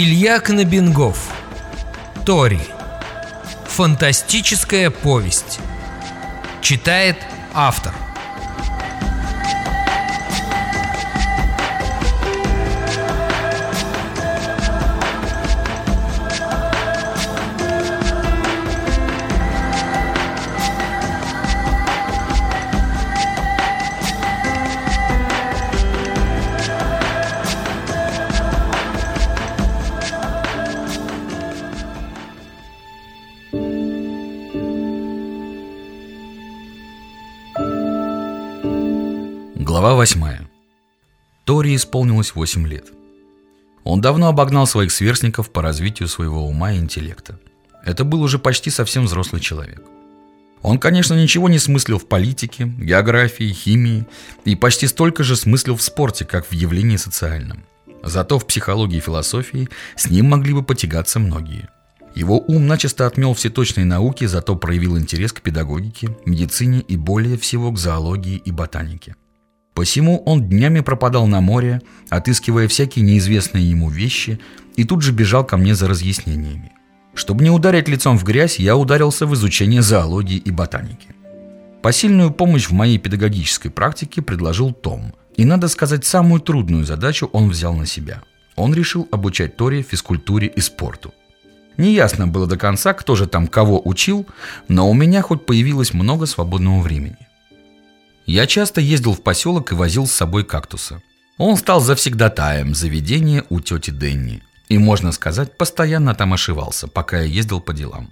Илья Кнобингов. Тори. Фантастическая повесть. Читает автор. Исполнилось 8 лет. Он давно обогнал своих сверстников по развитию своего ума и интеллекта. Это был уже почти совсем взрослый человек. Он, конечно, ничего не смыслил в политике, географии, химии и почти столько же смыслил в спорте, как в явлении социальном. Зато в психологии и философии с ним могли бы потягаться многие. Его ум начисто отмел все точные науки, зато проявил интерес к педагогике, медицине и более всего к зоологии и ботанике. Посему он днями пропадал на море, отыскивая всякие неизвестные ему вещи, и тут же бежал ко мне за разъяснениями. Чтобы не ударить лицом в грязь, я ударился в изучение зоологии и ботаники. Посильную помощь в моей педагогической практике предложил Том. И, надо сказать, самую трудную задачу он взял на себя. Он решил обучать Тори физкультуре и спорту. Неясно было до конца, кто же там кого учил, но у меня хоть появилось много свободного времени. Я часто ездил в поселок и возил с собой кактуса. Он стал завсегдатаем заведения у тети Денни. И, можно сказать, постоянно там ошивался, пока я ездил по делам.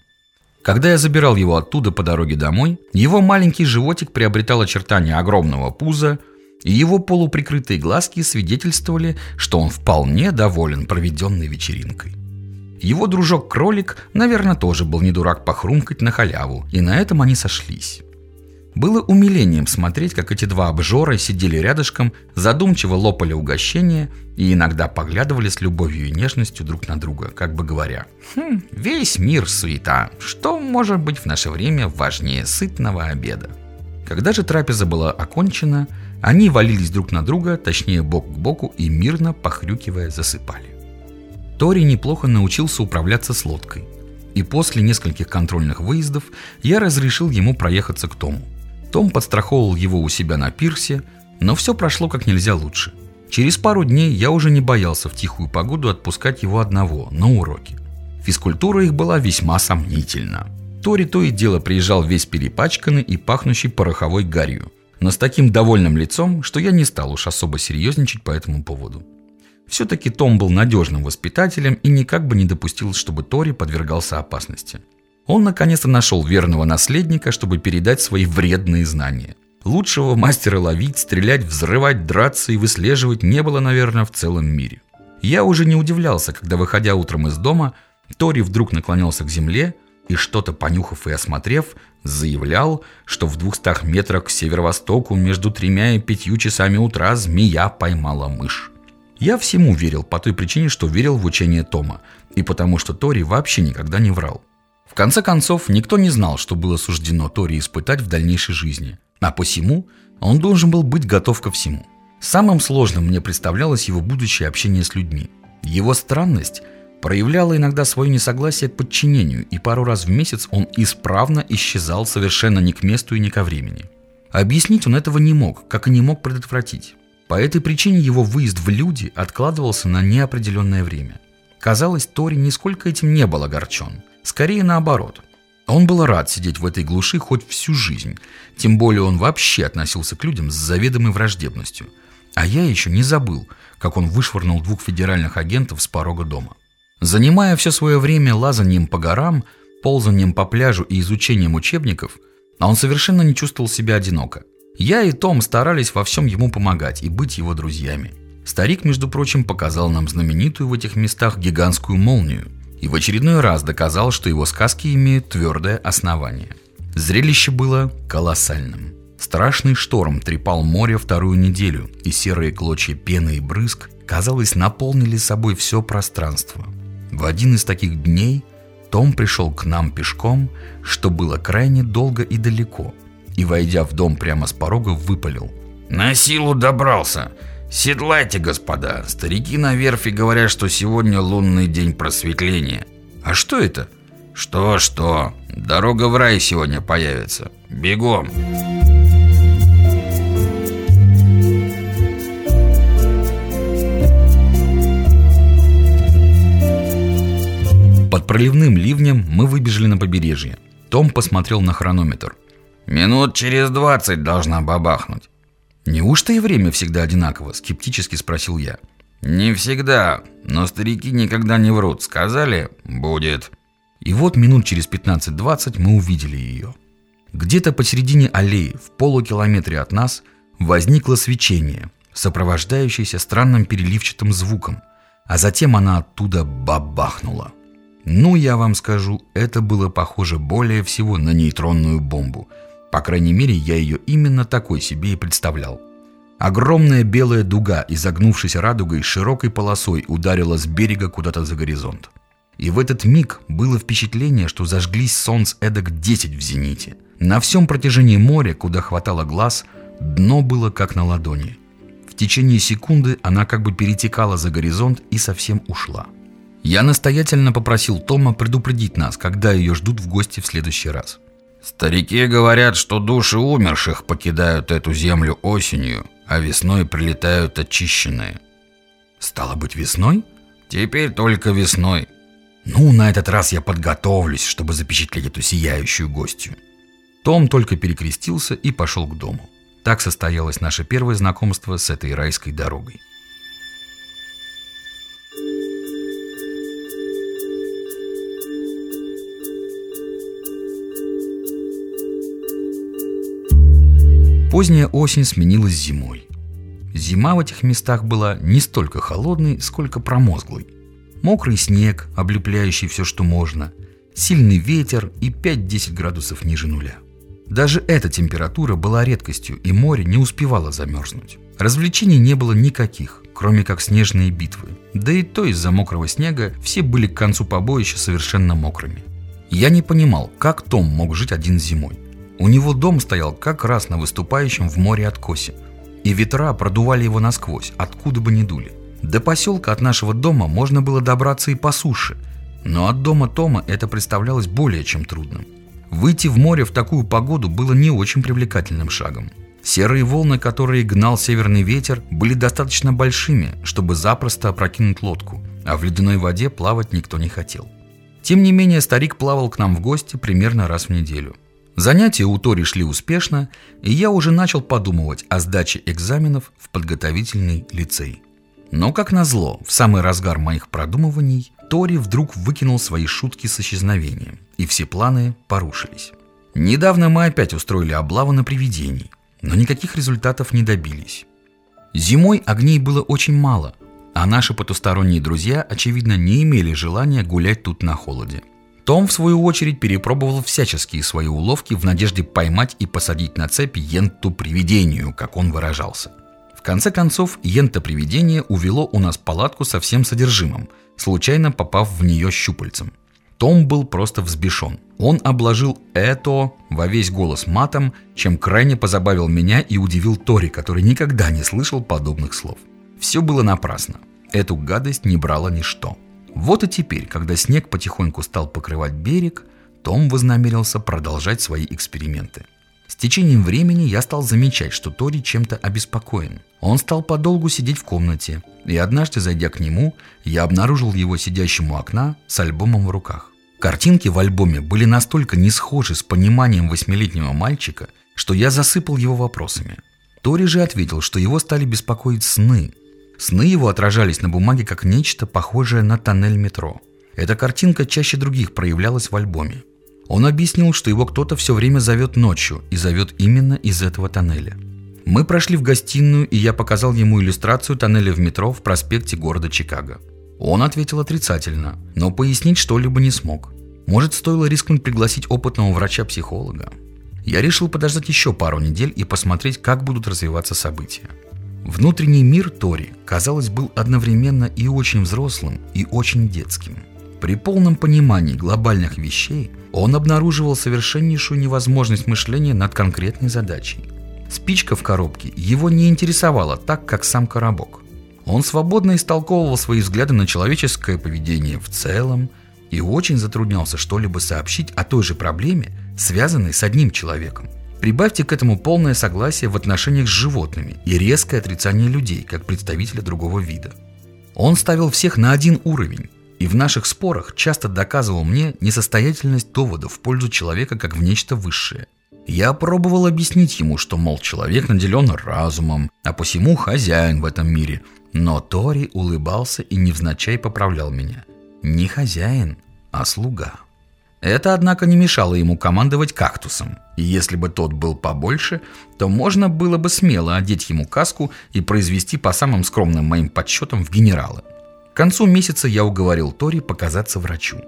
Когда я забирал его оттуда по дороге домой, его маленький животик приобретал очертания огромного пуза, и его полуприкрытые глазки свидетельствовали, что он вполне доволен проведенной вечеринкой. Его дружок-кролик, наверное, тоже был не дурак похрумкать на халяву, и на этом они сошлись. Было умилением смотреть, как эти два обжора сидели рядышком, задумчиво лопали угощения и иногда поглядывали с любовью и нежностью друг на друга, как бы говоря, «Хм, весь мир суета, что может быть в наше время важнее сытного обеда?» Когда же трапеза была окончена, они валились друг на друга, точнее бок к боку и мирно, похрюкивая, засыпали. Тори неплохо научился управляться с лодкой. И после нескольких контрольных выездов я разрешил ему проехаться к Тому – том подстраховывал его у себя на пирсе, но все прошло как нельзя лучше. Через пару дней я уже не боялся в тихую погоду отпускать его одного на уроки. Физкультура их была весьма сомнительна. Тори то и дело приезжал весь перепачканный и пахнущий пороховой гарью, но с таким довольным лицом, что я не стал уж особо серьезничать по этому поводу. Все-таки Том был надежным воспитателем и никак бы не допустил, чтобы Тори подвергался опасности. Он наконец-то нашел верного наследника, чтобы передать свои вредные знания. Лучшего мастера ловить, стрелять, взрывать, драться и выслеживать не было, наверное, в целом мире. Я уже не удивлялся, когда, выходя утром из дома, Тори вдруг наклонялся к земле и, что-то понюхав и осмотрев, заявлял, что в двухстах метрах к северо-востоку между тремя и пятью часами утра змея поймала мышь. Я всему верил по той причине, что верил в учение Тома, и потому что Тори вообще никогда не врал конце концов, никто не знал, что было суждено Тори испытать в дальнейшей жизни, а посему он должен был быть готов ко всему. Самым сложным мне представлялось его будущее общение с людьми. Его странность проявляла иногда свое несогласие к подчинению, и пару раз в месяц он исправно исчезал совершенно не к месту и не ко времени. Объяснить он этого не мог, как и не мог предотвратить. По этой причине его выезд в люди откладывался на неопределенное время. Казалось, Тори нисколько этим не был огорчен – Скорее наоборот. Он был рад сидеть в этой глуши хоть всю жизнь, тем более он вообще относился к людям с заведомой враждебностью. А я еще не забыл, как он вышвырнул двух федеральных агентов с порога дома. Занимая все свое время лазанием по горам, ползанием по пляжу и изучением учебников, он совершенно не чувствовал себя одиноко. Я и Том старались во всем ему помогать и быть его друзьями. Старик, между прочим, показал нам знаменитую в этих местах гигантскую молнию, и в очередной раз доказал, что его сказки имеют твердое основание. Зрелище было колоссальным. Страшный шторм трепал море вторую неделю, и серые клочья пены и брызг, казалось, наполнили собой все пространство. В один из таких дней том пришел к нам пешком, что было крайне долго и далеко, и, войдя в дом прямо с порога, выпалил. «На силу добрался! Седлайте, господа. Старики на верфи говорят, что сегодня лунный день просветления. А что это? Что-что? Дорога в рай сегодня появится. Бегом. Под проливным ливнем мы выбежали на побережье. Том посмотрел на хронометр. Минут через двадцать должна бабахнуть. «Неужто и время всегда одинаково?» – скептически спросил я. «Не всегда, но старики никогда не врут. Сказали – будет». И вот минут через 15-20 мы увидели ее. Где-то посередине аллеи, в полукилометре от нас, возникло свечение, сопровождающееся странным переливчатым звуком, а затем она оттуда бабахнула. Ну, я вам скажу, это было похоже более всего на нейтронную бомбу – по крайней мере, я ее именно такой себе и представлял. Огромная белая дуга, изогнувшись радугой, широкой полосой ударила с берега куда-то за горизонт. И в этот миг было впечатление, что зажглись солнц эдак 10 в зените. На всем протяжении моря, куда хватало глаз, дно было как на ладони. В течение секунды она как бы перетекала за горизонт и совсем ушла. Я настоятельно попросил Тома предупредить нас, когда ее ждут в гости в следующий раз. Старики говорят, что души умерших покидают эту землю осенью, а весной прилетают очищенные. Стало быть, весной? Теперь только весной. Ну, на этот раз я подготовлюсь, чтобы запечатлеть эту сияющую гостью. Том только перекрестился и пошел к дому. Так состоялось наше первое знакомство с этой райской дорогой. Поздняя осень сменилась зимой. Зима в этих местах была не столько холодной, сколько промозглой. Мокрый снег, облепляющий все, что можно, сильный ветер и 5-10 градусов ниже нуля. Даже эта температура была редкостью, и море не успевало замерзнуть. Развлечений не было никаких, кроме как снежные битвы. Да и то из-за мокрого снега все были к концу побоища совершенно мокрыми. Я не понимал, как Том мог жить один зимой. У него дом стоял как раз на выступающем в море откосе, и ветра продували его насквозь, откуда бы ни дули. До поселка от нашего дома можно было добраться и по суше, но от дома Тома это представлялось более чем трудным. Выйти в море в такую погоду было не очень привлекательным шагом. Серые волны, которые гнал северный ветер, были достаточно большими, чтобы запросто опрокинуть лодку, а в ледяной воде плавать никто не хотел. Тем не менее, старик плавал к нам в гости примерно раз в неделю – Занятия у Тори шли успешно, и я уже начал подумывать о сдаче экзаменов в подготовительный лицей. Но, как назло, в самый разгар моих продумываний Тори вдруг выкинул свои шутки с исчезновением, и все планы порушились. Недавно мы опять устроили облаву на привидений, но никаких результатов не добились. Зимой огней было очень мало, а наши потусторонние друзья, очевидно, не имели желания гулять тут на холоде – том, в свою очередь, перепробовал всяческие свои уловки в надежде поймать и посадить на цепь енту-привидению, как он выражался. В конце концов, ента-привидение увело у нас палатку со всем содержимым, случайно попав в нее щупальцем. Том был просто взбешен. Он обложил это во весь голос матом, чем крайне позабавил меня и удивил Тори, который никогда не слышал подобных слов. Все было напрасно. Эту гадость не брало ничто. Вот и теперь, когда снег потихоньку стал покрывать берег, том вознамерился продолжать свои эксперименты. С течением времени я стал замечать, что Тори чем-то обеспокоен. Он стал подолгу сидеть в комнате, и однажды, зайдя к нему, я обнаружил его сидящим у окна с альбомом в руках. Картинки в альбоме были настолько не схожи с пониманием восьмилетнего мальчика, что я засыпал его вопросами. Тори же ответил, что его стали беспокоить сны, Сны его отражались на бумаге как нечто похожее на тоннель метро. Эта картинка чаще других проявлялась в альбоме. Он объяснил, что его кто-то все время зовет ночью и зовет именно из этого тоннеля. Мы прошли в гостиную, и я показал ему иллюстрацию тоннеля в метро в проспекте города Чикаго. Он ответил отрицательно, но пояснить что-либо не смог. Может, стоило рискнуть пригласить опытного врача-психолога? Я решил подождать еще пару недель и посмотреть, как будут развиваться события. Внутренний мир Тори, казалось, был одновременно и очень взрослым, и очень детским. При полном понимании глобальных вещей он обнаруживал совершеннейшую невозможность мышления над конкретной задачей. Спичка в коробке его не интересовала так, как сам коробок. Он свободно истолковывал свои взгляды на человеческое поведение в целом и очень затруднялся что-либо сообщить о той же проблеме, связанной с одним человеком. Прибавьте к этому полное согласие в отношениях с животными и резкое отрицание людей, как представителя другого вида. Он ставил всех на один уровень, и в наших спорах часто доказывал мне несостоятельность доводов в пользу человека как в нечто высшее. Я пробовал объяснить ему, что, мол, человек наделен разумом, а посему хозяин в этом мире. Но Тори улыбался и невзначай поправлял меня. Не хозяин, а слуга. Это, однако, не мешало ему командовать кактусом. И если бы тот был побольше, то можно было бы смело одеть ему каску и произвести по самым скромным моим подсчетам в генералы. К концу месяца я уговорил Тори показаться врачу.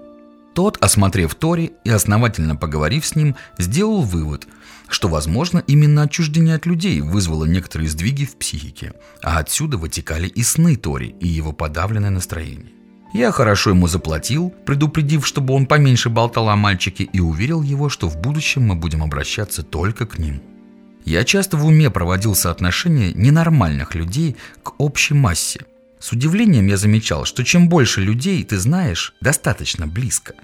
Тот, осмотрев Тори и основательно поговорив с ним, сделал вывод, что, возможно, именно отчуждение от людей вызвало некоторые сдвиги в психике, а отсюда вытекали и сны Тори, и его подавленное настроение. Я хорошо ему заплатил, предупредив, чтобы он поменьше болтал о мальчике и уверил его, что в будущем мы будем обращаться только к ним. Я часто в уме проводил соотношение ненормальных людей к общей массе. С удивлением я замечал, что чем больше людей ты знаешь достаточно близко,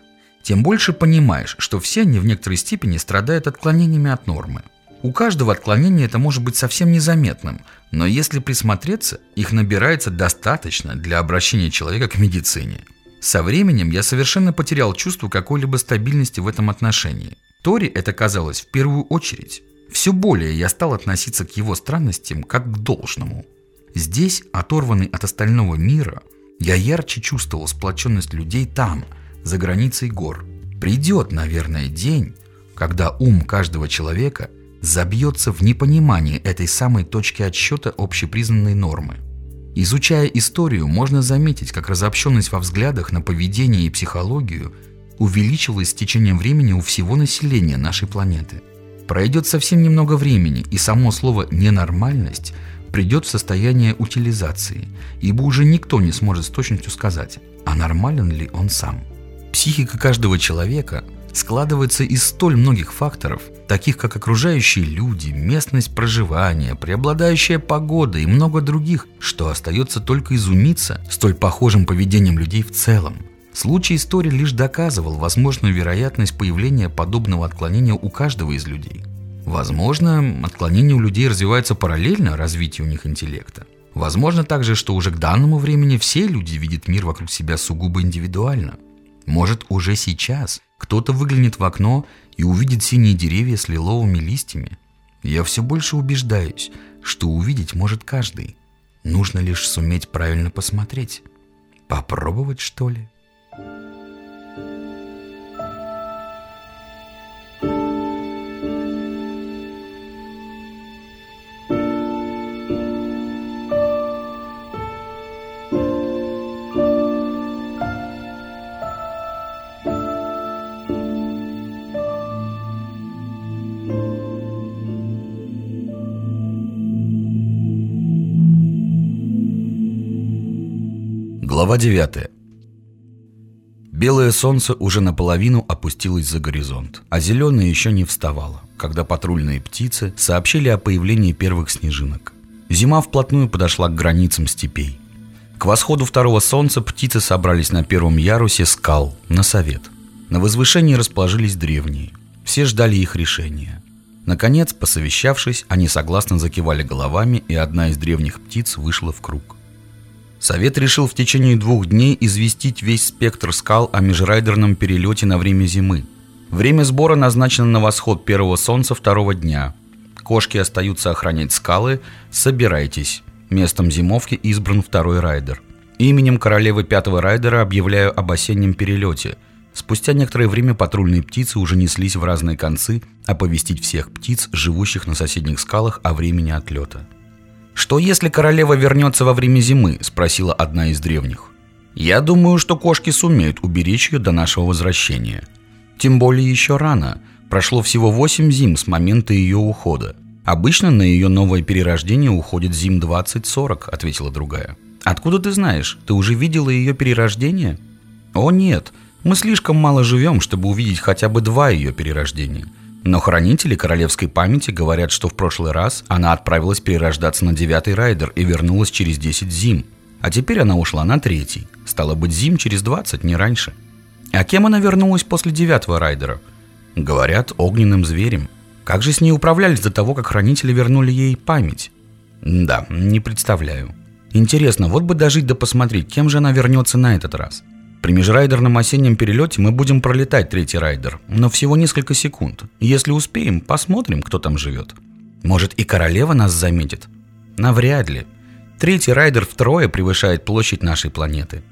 тем больше понимаешь, что все они в некоторой степени страдают отклонениями от нормы. У каждого отклонения это может быть совсем незаметным, но если присмотреться, их набирается достаточно для обращения человека к медицине. Со временем я совершенно потерял чувство какой-либо стабильности в этом отношении. Тори это казалось в первую очередь. Все более я стал относиться к его странностям как к должному. Здесь, оторванный от остального мира, я ярче чувствовал сплоченность людей там, за границей гор. Придет, наверное, день, когда ум каждого человека – забьется в непонимании этой самой точки отсчета общепризнанной нормы. Изучая историю, можно заметить, как разобщенность во взглядах на поведение и психологию увеличилась с течением времени у всего населения нашей планеты. Пройдет совсем немного времени, и само слово «ненормальность» придет в состояние утилизации, ибо уже никто не сможет с точностью сказать, а нормален ли он сам. Психика каждого человека складывается из столь многих факторов, таких как окружающие люди, местность проживания, преобладающая погода и много других, что остается только изумиться столь похожим поведением людей в целом. Случай истории лишь доказывал возможную вероятность появления подобного отклонения у каждого из людей. Возможно, отклонение у людей развивается параллельно развитию у них интеллекта. Возможно также, что уже к данному времени все люди видят мир вокруг себя сугубо индивидуально. Может, уже сейчас кто-то выглянет в окно и увидит синие деревья с лиловыми листьями. Я все больше убеждаюсь, что увидеть может каждый. Нужно лишь суметь правильно посмотреть. Попробовать, что ли? Глава 9. Белое солнце уже наполовину опустилось за горизонт, а зеленое еще не вставало, когда патрульные птицы сообщили о появлении первых снежинок. Зима вплотную подошла к границам степей. К восходу второго солнца птицы собрались на первом ярусе скал, на совет. На возвышении расположились древние. Все ждали их решения. Наконец, посовещавшись, они согласно закивали головами, и одна из древних птиц вышла в круг. Совет решил в течение двух дней известить весь спектр скал о межрайдерном перелете на время зимы. Время сбора назначено на восход первого солнца второго дня. Кошки остаются охранять скалы. Собирайтесь. Местом зимовки избран второй райдер. Именем королевы пятого райдера объявляю об осеннем перелете. Спустя некоторое время патрульные птицы уже неслись в разные концы оповестить всех птиц, живущих на соседних скалах, о времени отлета. «Что если королева вернется во время зимы?» – спросила одна из древних. «Я думаю, что кошки сумеют уберечь ее до нашего возвращения. Тем более еще рано. Прошло всего восемь зим с момента ее ухода. Обычно на ее новое перерождение уходит зим 20-40», – ответила другая. «Откуда ты знаешь? Ты уже видела ее перерождение?» «О нет, мы слишком мало живем, чтобы увидеть хотя бы два ее перерождения. Но хранители королевской памяти говорят, что в прошлый раз она отправилась перерождаться на девятый райдер и вернулась через 10 зим. А теперь она ушла на третий. Стало быть, зим через 20, не раньше. А кем она вернулась после девятого райдера? Говорят, огненным зверем. Как же с ней управлялись до того, как хранители вернули ей память? Да, не представляю. Интересно, вот бы дожить да посмотреть, кем же она вернется на этот раз. При межрайдерном осеннем перелете мы будем пролетать третий райдер, но всего несколько секунд. Если успеем, посмотрим, кто там живет. Может и королева нас заметит? Навряд ли. Третий райдер втрое превышает площадь нашей планеты.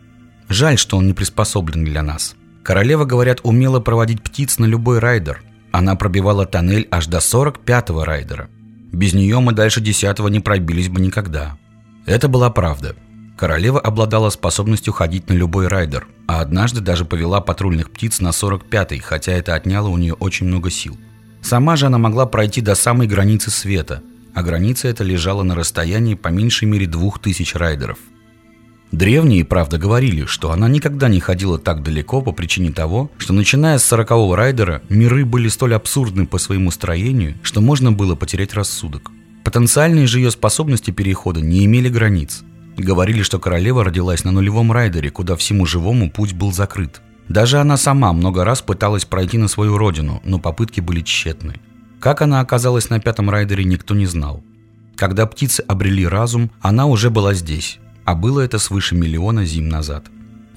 Жаль, что он не приспособлен для нас. Королева, говорят, умела проводить птиц на любой райдер. Она пробивала тоннель аж до 45-го райдера. Без нее мы дальше 10-го не пробились бы никогда. Это была правда. Королева обладала способностью ходить на любой райдер, а однажды даже повела патрульных птиц на 45-й, хотя это отняло у нее очень много сил. Сама же она могла пройти до самой границы света, а граница эта лежала на расстоянии по меньшей мере двух тысяч райдеров. Древние, правда, говорили, что она никогда не ходила так далеко по причине того, что начиная с сорокового райдера миры были столь абсурдны по своему строению, что можно было потерять рассудок. Потенциальные же ее способности перехода не имели границ. Говорили, что королева родилась на нулевом райдере, куда всему живому путь был закрыт. Даже она сама много раз пыталась пройти на свою родину, но попытки были тщетны. Как она оказалась на пятом райдере, никто не знал. Когда птицы обрели разум, она уже была здесь, а было это свыше миллиона зим назад.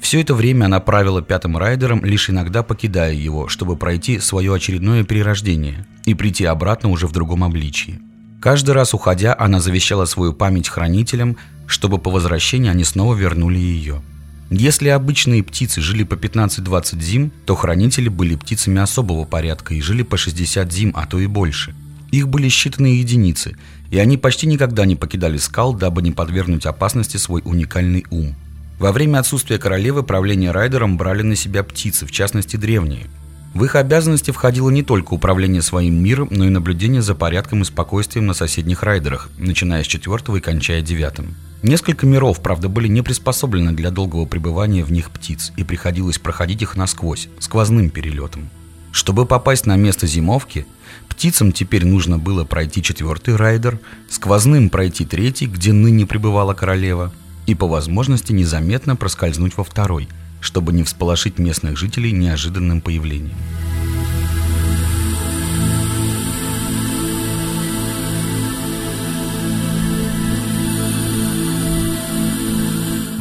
Все это время она правила пятым райдером, лишь иногда покидая его, чтобы пройти свое очередное перерождение и прийти обратно уже в другом обличии. Каждый раз уходя, она завещала свою память хранителям, чтобы по возвращении они снова вернули ее. Если обычные птицы жили по 15-20 зим, то хранители были птицами особого порядка и жили по 60 зим, а то и больше. Их были считанные единицы, и они почти никогда не покидали скал, дабы не подвергнуть опасности свой уникальный ум. Во время отсутствия королевы правление райдером брали на себя птицы, в частности древние. В их обязанности входило не только управление своим миром, но и наблюдение за порядком и спокойствием на соседних райдерах, начиная с четвертого и кончая девятым. Несколько миров, правда, были не приспособлены для долгого пребывания в них птиц, и приходилось проходить их насквозь, сквозным перелетом. Чтобы попасть на место зимовки, птицам теперь нужно было пройти четвертый райдер, сквозным пройти третий, где ныне пребывала королева, и по возможности незаметно проскользнуть во второй, чтобы не всполошить местных жителей неожиданным появлением.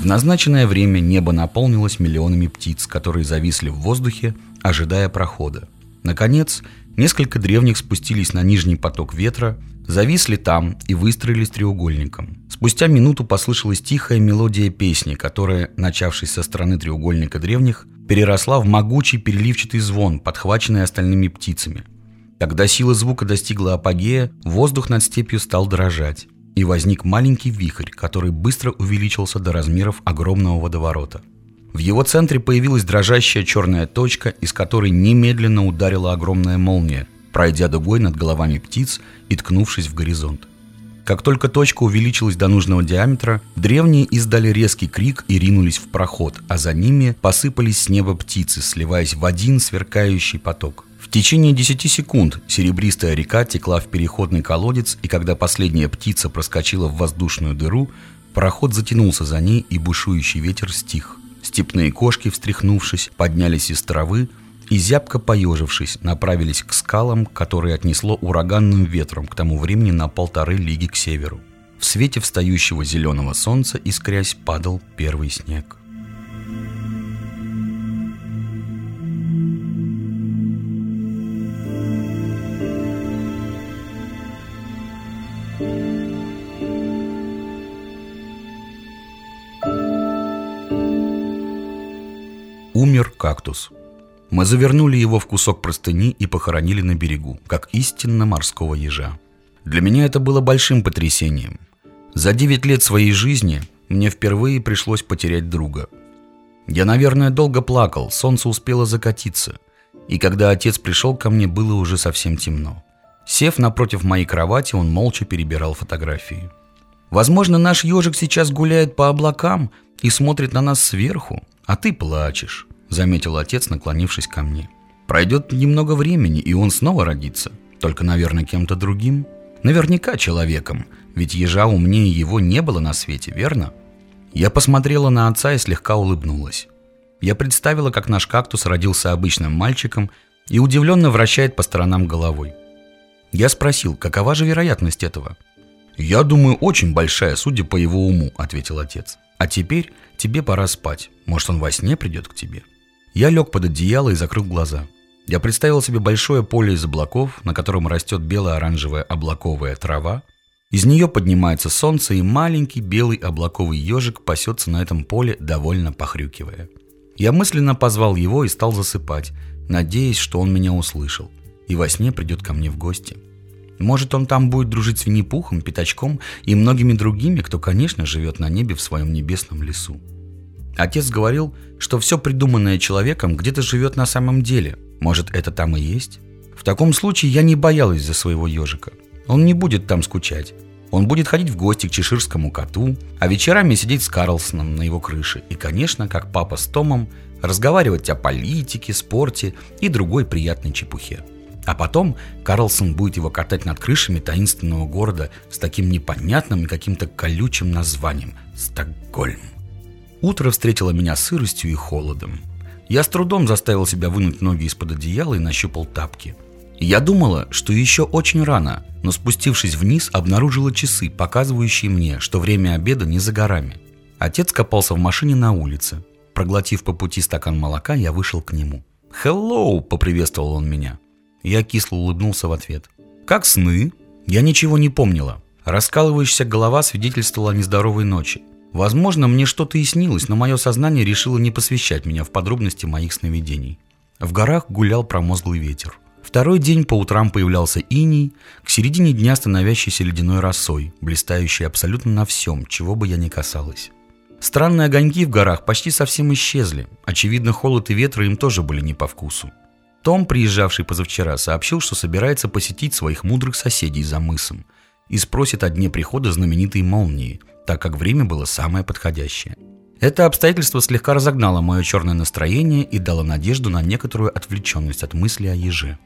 В назначенное время небо наполнилось миллионами птиц, которые зависли в воздухе, ожидая прохода. Наконец, несколько древних спустились на нижний поток ветра, зависли там и выстроились треугольником. Спустя минуту послышалась тихая мелодия песни, которая, начавшись со стороны треугольника древних, переросла в могучий переливчатый звон, подхваченный остальными птицами. Когда сила звука достигла апогея, воздух над степью стал дрожать и возник маленький вихрь, который быстро увеличился до размеров огромного водоворота. В его центре появилась дрожащая черная точка, из которой немедленно ударила огромная молния, пройдя дугой над головами птиц и ткнувшись в горизонт. Как только точка увеличилась до нужного диаметра, древние издали резкий крик и ринулись в проход, а за ними посыпались с неба птицы, сливаясь в один сверкающий поток. В течение 10 секунд серебристая река текла в переходный колодец, и когда последняя птица проскочила в воздушную дыру, проход затянулся за ней, и бушующий ветер стих. Степные кошки, встряхнувшись, поднялись из травы и, зябко поежившись, направились к скалам, которые отнесло ураганным ветром к тому времени на полторы лиги к северу. В свете встающего зеленого солнца искрясь падал первый снег. Умер кактус. Мы завернули его в кусок простыни и похоронили на берегу, как истинно морского ежа. Для меня это было большим потрясением. За 9 лет своей жизни мне впервые пришлось потерять друга. Я, наверное, долго плакал, солнце успело закатиться, и когда отец пришел ко мне, было уже совсем темно. Сев напротив моей кровати, он молча перебирал фотографии. Возможно, наш ежик сейчас гуляет по облакам и смотрит на нас сверху, а ты плачешь», — заметил отец, наклонившись ко мне. Пройдет немного времени, и он снова родится. Только, наверное, кем-то другим. Наверняка человеком, ведь ежа умнее его не было на свете, верно? Я посмотрела на отца и слегка улыбнулась. Я представила, как наш кактус родился обычным мальчиком и удивленно вращает по сторонам головой. Я спросил, какова же вероятность этого? «Я думаю, очень большая, судя по его уму», — ответил отец. «А теперь тебе пора спать. Может, он во сне придет к тебе?» Я лег под одеяло и закрыл глаза. Я представил себе большое поле из облаков, на котором растет бело-оранжевая облаковая трава. Из нее поднимается солнце, и маленький белый облаковый ежик пасется на этом поле, довольно похрюкивая. Я мысленно позвал его и стал засыпать, надеясь, что он меня услышал, и во сне придет ко мне в гости. Может, он там будет дружить с Винни-Пухом, Пятачком и многими другими, кто, конечно, живет на небе в своем небесном лесу. Отец говорил, что все придуманное человеком где-то живет на самом деле. Может, это там и есть? В таком случае я не боялась за своего ежика. Он не будет там скучать. Он будет ходить в гости к чеширскому коту, а вечерами сидеть с Карлсоном на его крыше. И, конечно, как папа с Томом, разговаривать о политике, спорте и другой приятной чепухе. А потом Карлсон будет его катать над крышами таинственного города с таким непонятным и каким-то колючим названием – Стокгольм. Утро встретило меня сыростью и холодом. Я с трудом заставил себя вынуть ноги из-под одеяла и нащупал тапки. Я думала, что еще очень рано, но спустившись вниз, обнаружила часы, показывающие мне, что время обеда не за горами. Отец копался в машине на улице. Проглотив по пути стакан молока, я вышел к нему. «Хеллоу!» – поприветствовал он меня. Я кисло улыбнулся в ответ. «Как сны?» Я ничего не помнила. Раскалывающаяся голова свидетельствовала о нездоровой ночи. Возможно, мне что-то и снилось, но мое сознание решило не посвящать меня в подробности моих сновидений. В горах гулял промозглый ветер. Второй день по утрам появлялся иней, к середине дня становящийся ледяной росой, блистающий абсолютно на всем, чего бы я ни касалась. Странные огоньки в горах почти совсем исчезли. Очевидно, холод и ветры им тоже были не по вкусу. Том, приезжавший позавчера, сообщил, что собирается посетить своих мудрых соседей за мысом и спросит о дне прихода знаменитой молнии, так как время было самое подходящее. Это обстоятельство слегка разогнало мое черное настроение и дало надежду на некоторую отвлеченность от мысли о еже.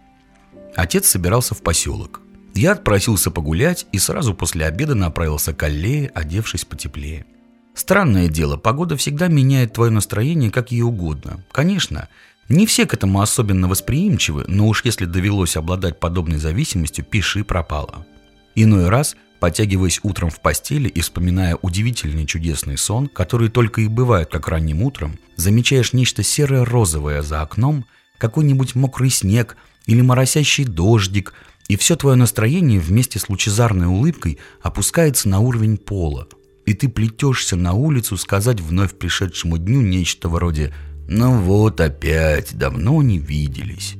Отец собирался в поселок. Я отпросился погулять и сразу после обеда направился к аллее, одевшись потеплее. Странное дело, погода всегда меняет твое настроение как ей угодно. Конечно, не все к этому особенно восприимчивы, но уж если довелось обладать подобной зависимостью, пиши пропало. Иной раз, потягиваясь утром в постели и вспоминая удивительный чудесный сон, который только и бывает как ранним утром, замечаешь нечто серое-розовое за окном, какой-нибудь мокрый снег или моросящий дождик, и все твое настроение вместе с лучезарной улыбкой опускается на уровень пола, и ты плетешься на улицу сказать вновь пришедшему дню нечто вроде ну вот опять, давно не виделись.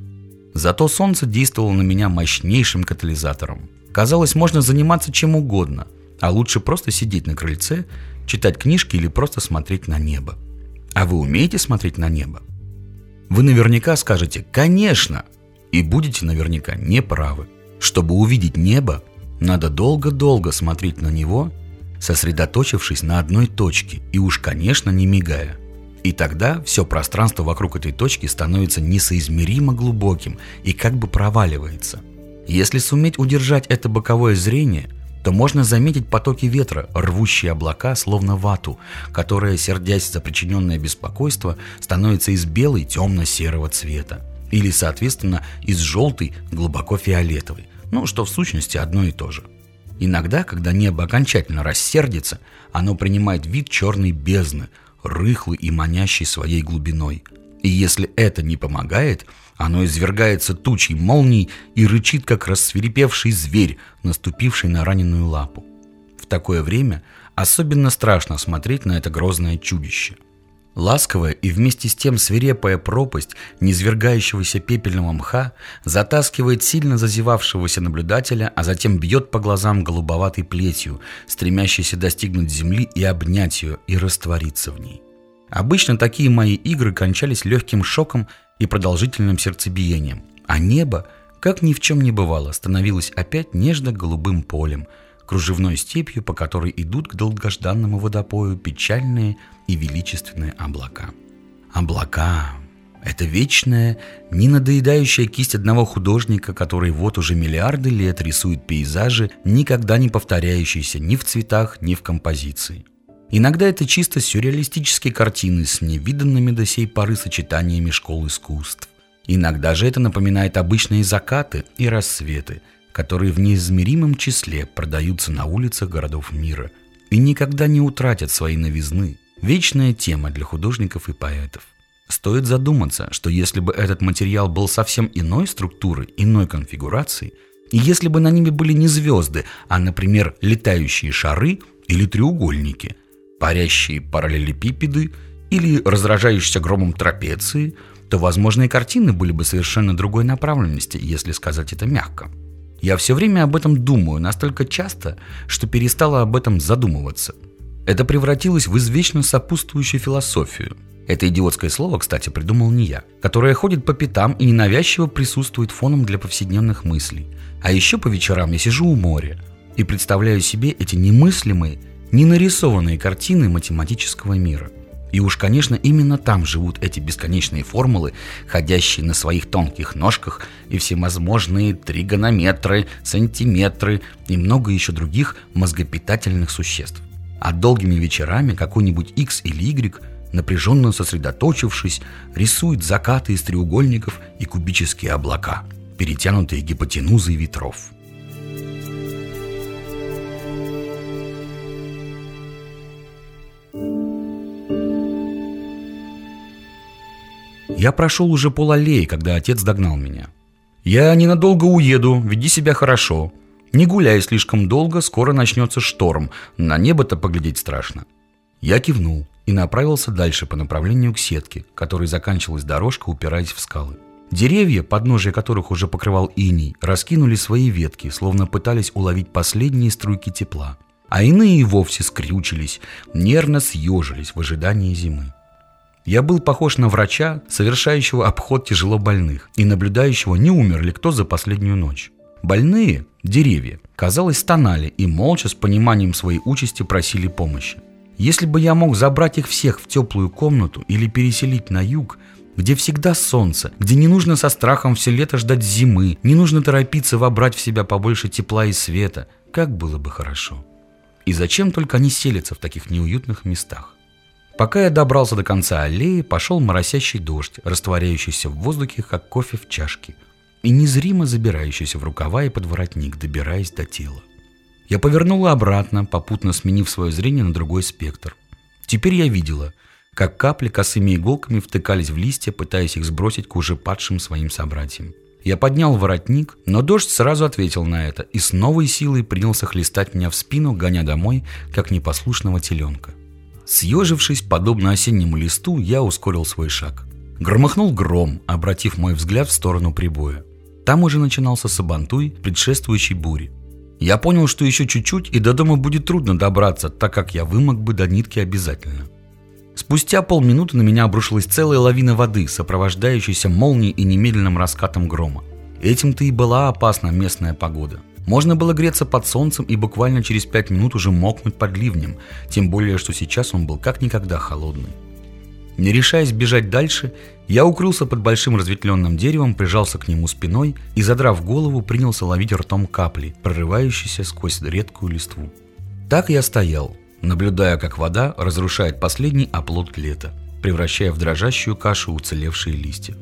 Зато солнце действовало на меня мощнейшим катализатором. Казалось, можно заниматься чем угодно, а лучше просто сидеть на крыльце, читать книжки или просто смотреть на небо. А вы умеете смотреть на небо? Вы наверняка скажете «конечно» и будете наверняка неправы. Чтобы увидеть небо, надо долго-долго смотреть на него, сосредоточившись на одной точке и уж, конечно, не мигая – и тогда все пространство вокруг этой точки становится несоизмеримо глубоким и как бы проваливается. Если суметь удержать это боковое зрение, то можно заметить потоки ветра, рвущие облака, словно вату, которая, сердясь за причиненное беспокойство, становится из белой темно-серого цвета. Или, соответственно, из желтой глубоко фиолетовой. Ну, что в сущности одно и то же. Иногда, когда небо окончательно рассердится, оно принимает вид черной бездны, рыхлый и манящий своей глубиной. И если это не помогает, оно извергается тучей молний и рычит, как рассверепевший зверь, наступивший на раненую лапу. В такое время особенно страшно смотреть на это грозное чудище – Ласковая и вместе с тем свирепая пропасть низвергающегося пепельного мха затаскивает сильно зазевавшегося наблюдателя, а затем бьет по глазам голубоватой плетью, стремящейся достигнуть земли и обнять ее и раствориться в ней. Обычно такие мои игры кончались легким шоком и продолжительным сердцебиением, а небо, как ни в чем не бывало, становилось опять нежно-голубым полем – кружевной степью, по которой идут к долгожданному водопою печальные и величественные облака. Облака. Это вечная, ненадоедающая кисть одного художника, который вот уже миллиарды лет рисует пейзажи, никогда не повторяющиеся ни в цветах, ни в композиции. Иногда это чисто сюрреалистические картины с невиданными до сей поры сочетаниями школ искусств. Иногда же это напоминает обычные закаты и рассветы, которые в неизмеримом числе продаются на улицах городов мира и никогда не утратят своей новизны. Вечная тема для художников и поэтов. Стоит задуматься, что если бы этот материал был совсем иной структуры, иной конфигурации, и если бы на ними были не звезды, а, например, летающие шары или треугольники, парящие параллелепипеды или разражающиеся громом трапеции, то, возможно, и картины были бы совершенно другой направленности, если сказать это мягко. Я все время об этом думаю настолько часто, что перестала об этом задумываться. Это превратилось в извечно сопутствующую философию – это идиотское слово, кстати, придумал не я, которое ходит по пятам и ненавязчиво присутствует фоном для повседневных мыслей. А еще по вечерам я сижу у моря и представляю себе эти немыслимые, ненарисованные картины математического мира. И уж, конечно, именно там живут эти бесконечные формулы, ходящие на своих тонких ножках, и всевозможные тригонометры, сантиметры и много еще других мозгопитательных существ. А долгими вечерами какой-нибудь X или Y – напряженно сосредоточившись, рисует закаты из треугольников и кубические облака, перетянутые гипотенузой ветров. Я прошел уже пол аллеи, когда отец догнал меня. «Я ненадолго уеду, веди себя хорошо. Не гуляй слишком долго, скоро начнется шторм. На небо-то поглядеть страшно». Я кивнул и направился дальше по направлению к сетке, которой заканчивалась дорожка, упираясь в скалы. Деревья, подножия которых уже покрывал иней, раскинули свои ветки, словно пытались уловить последние струйки тепла. А иные и вовсе скрючились, нервно съежились в ожидании зимы. Я был похож на врача, совершающего обход тяжело больных и наблюдающего, не умер ли кто за последнюю ночь. Больные, деревья, казалось, стонали и молча с пониманием своей участи просили помощи. Если бы я мог забрать их всех в теплую комнату или переселить на юг, где всегда солнце, где не нужно со страхом все лето ждать зимы, не нужно торопиться вобрать в себя побольше тепла и света, как было бы хорошо. И зачем только они селятся в таких неуютных местах? Пока я добрался до конца аллеи, пошел моросящий дождь, растворяющийся в воздухе, как кофе в чашке, и незримо забирающийся в рукава и подворотник, добираясь до тела. Я повернула обратно, попутно сменив свое зрение на другой спектр. Теперь я видела, как капли косыми иголками втыкались в листья, пытаясь их сбросить к уже падшим своим собратьям. Я поднял воротник, но дождь сразу ответил на это и с новой силой принялся хлестать меня в спину, гоня домой, как непослушного теленка. Съежившись, подобно осеннему листу, я ускорил свой шаг. Громыхнул гром, обратив мой взгляд в сторону прибоя. Там уже начинался сабантуй, предшествующий буре. Я понял, что еще чуть-чуть и до дома будет трудно добраться, так как я вымок бы до нитки обязательно. Спустя полминуты на меня обрушилась целая лавина воды, сопровождающаяся молнией и немедленным раскатом грома. Этим-то и была опасна местная погода. Можно было греться под солнцем и буквально через пять минут уже мокнуть под ливнем, тем более, что сейчас он был как никогда холодный. Не решаясь бежать дальше, я укрылся под большим разветвленным деревом, прижался к нему спиной и, задрав голову, принялся ловить ртом капли, прорывающиеся сквозь редкую листву. Так я стоял, наблюдая, как вода разрушает последний оплот лета, превращая в дрожащую кашу уцелевшие листья.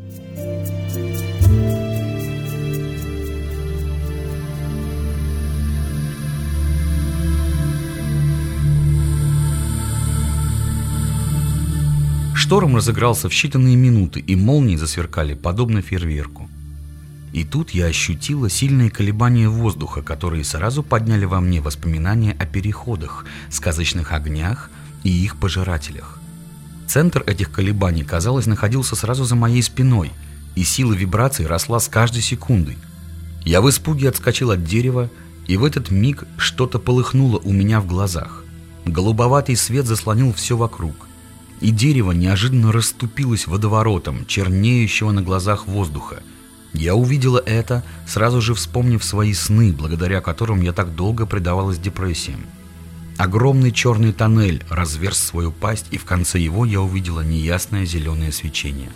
Шторм разыгрался в считанные минуты, и молнии засверкали, подобно фейерверку. И тут я ощутила сильные колебания воздуха, которые сразу подняли во мне воспоминания о переходах, сказочных огнях и их пожирателях. Центр этих колебаний, казалось, находился сразу за моей спиной, и сила вибраций росла с каждой секундой. Я в испуге отскочил от дерева, и в этот миг что-то полыхнуло у меня в глазах. Голубоватый свет заслонил все вокруг и дерево неожиданно расступилось водоворотом, чернеющего на глазах воздуха. Я увидела это, сразу же вспомнив свои сны, благодаря которым я так долго предавалась депрессиям. Огромный черный тоннель разверз свою пасть, и в конце его я увидела неясное зеленое свечение.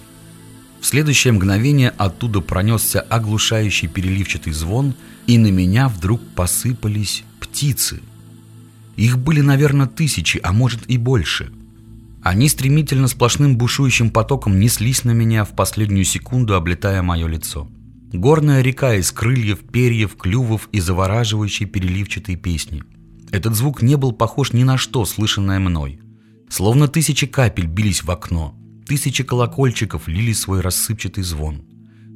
В следующее мгновение оттуда пронесся оглушающий переливчатый звон, и на меня вдруг посыпались птицы. Их были, наверное, тысячи, а может и больше. Они стремительно сплошным бушующим потоком неслись на меня в последнюю секунду, облетая мое лицо. Горная река из крыльев, перьев, клювов и завораживающей переливчатой песни. Этот звук не был похож ни на что, слышанное мной. Словно тысячи капель бились в окно, тысячи колокольчиков лили свой рассыпчатый звон.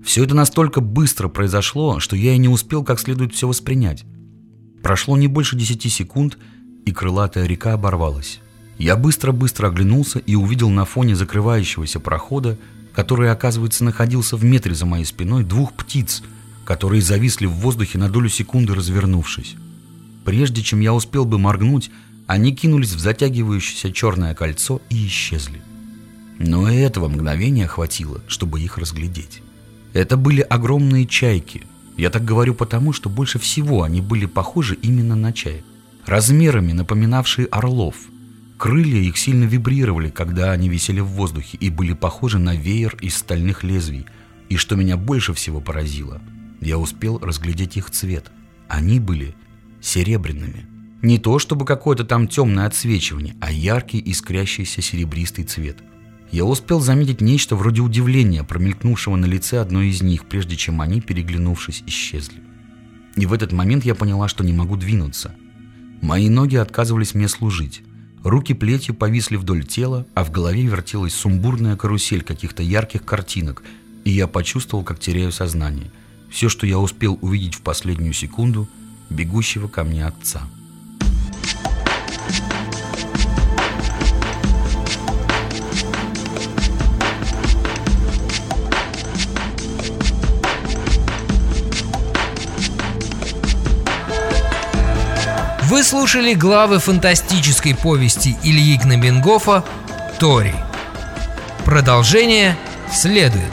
Все это настолько быстро произошло, что я и не успел как следует все воспринять. Прошло не больше десяти секунд, и крылатая река оборвалась. Я быстро-быстро оглянулся и увидел на фоне закрывающегося прохода, который, оказывается, находился в метре за моей спиной, двух птиц, которые зависли в воздухе на долю секунды, развернувшись. Прежде чем я успел бы моргнуть, они кинулись в затягивающееся черное кольцо и исчезли. Но и этого мгновения хватило, чтобы их разглядеть. Это были огромные чайки. Я так говорю потому, что больше всего они были похожи именно на чаек. Размерами напоминавшие орлов. Крылья их сильно вибрировали, когда они висели в воздухе и были похожи на веер из стальных лезвий. И что меня больше всего поразило, я успел разглядеть их цвет. Они были серебряными. Не то чтобы какое-то там темное отсвечивание, а яркий искрящийся серебристый цвет – я успел заметить нечто вроде удивления, промелькнувшего на лице одной из них, прежде чем они, переглянувшись, исчезли. И в этот момент я поняла, что не могу двинуться. Мои ноги отказывались мне служить. Руки плетью повисли вдоль тела, а в голове вертелась сумбурная карусель каких-то ярких картинок, и я почувствовал, как теряю сознание. Все, что я успел увидеть в последнюю секунду, бегущего ко мне отца. Слушали главы фантастической повести Ильи Гнабенгофа «Тори». Продолжение следует.